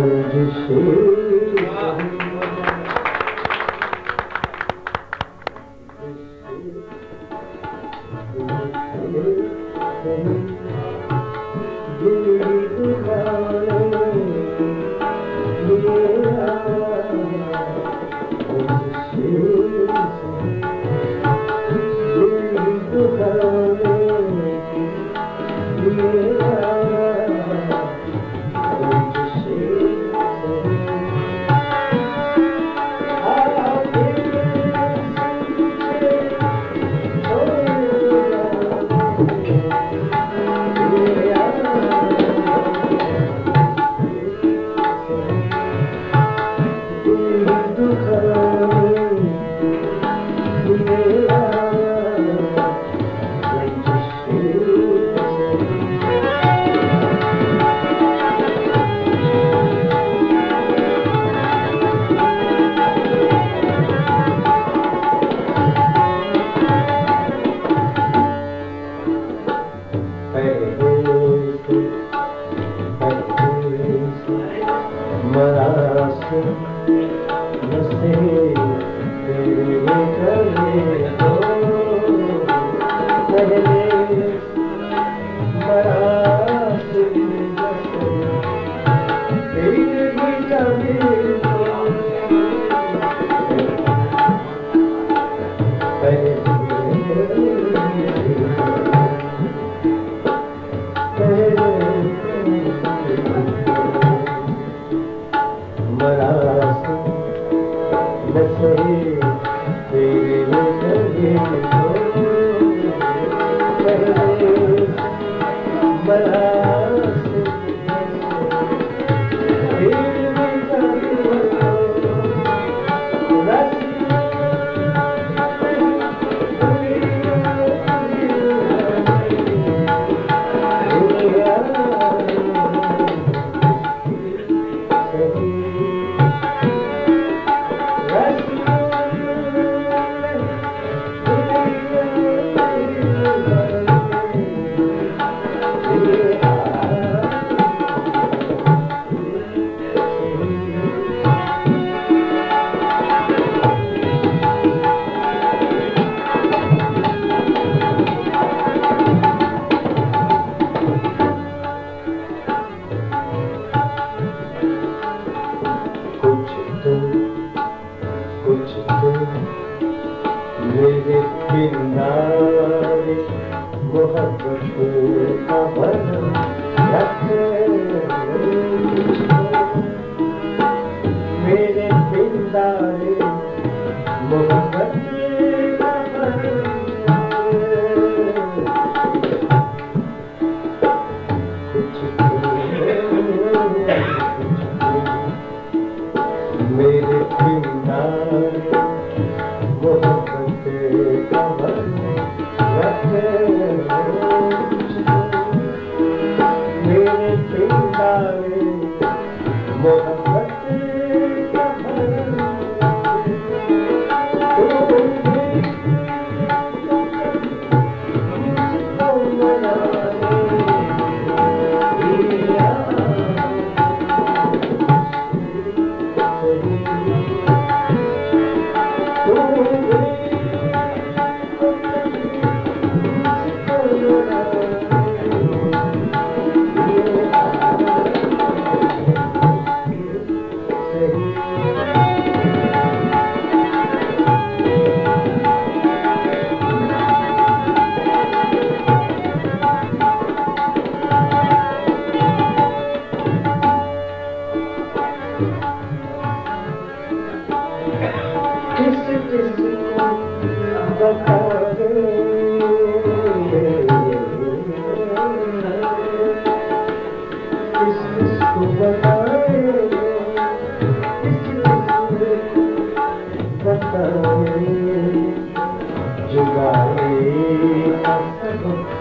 से मोहब्बत का का सब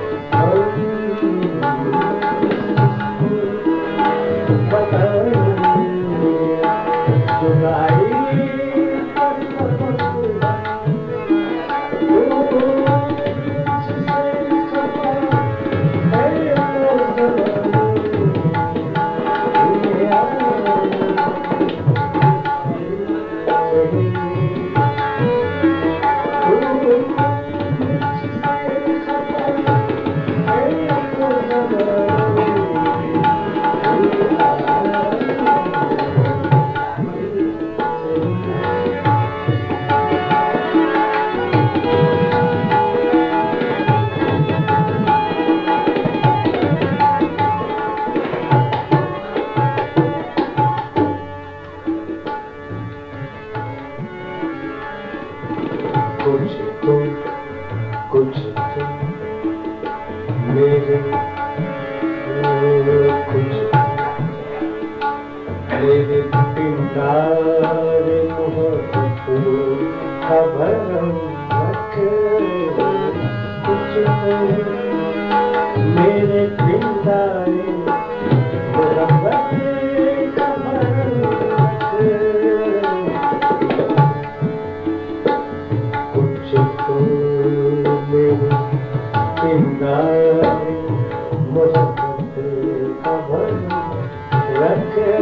Let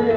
गए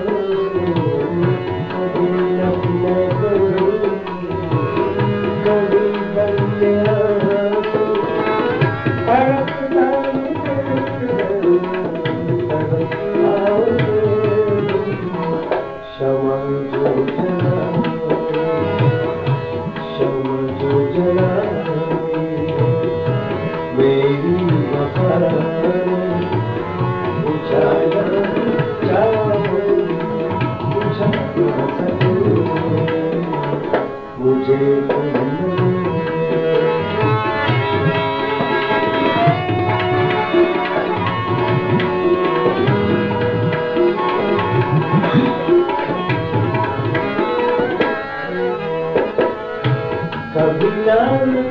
जाना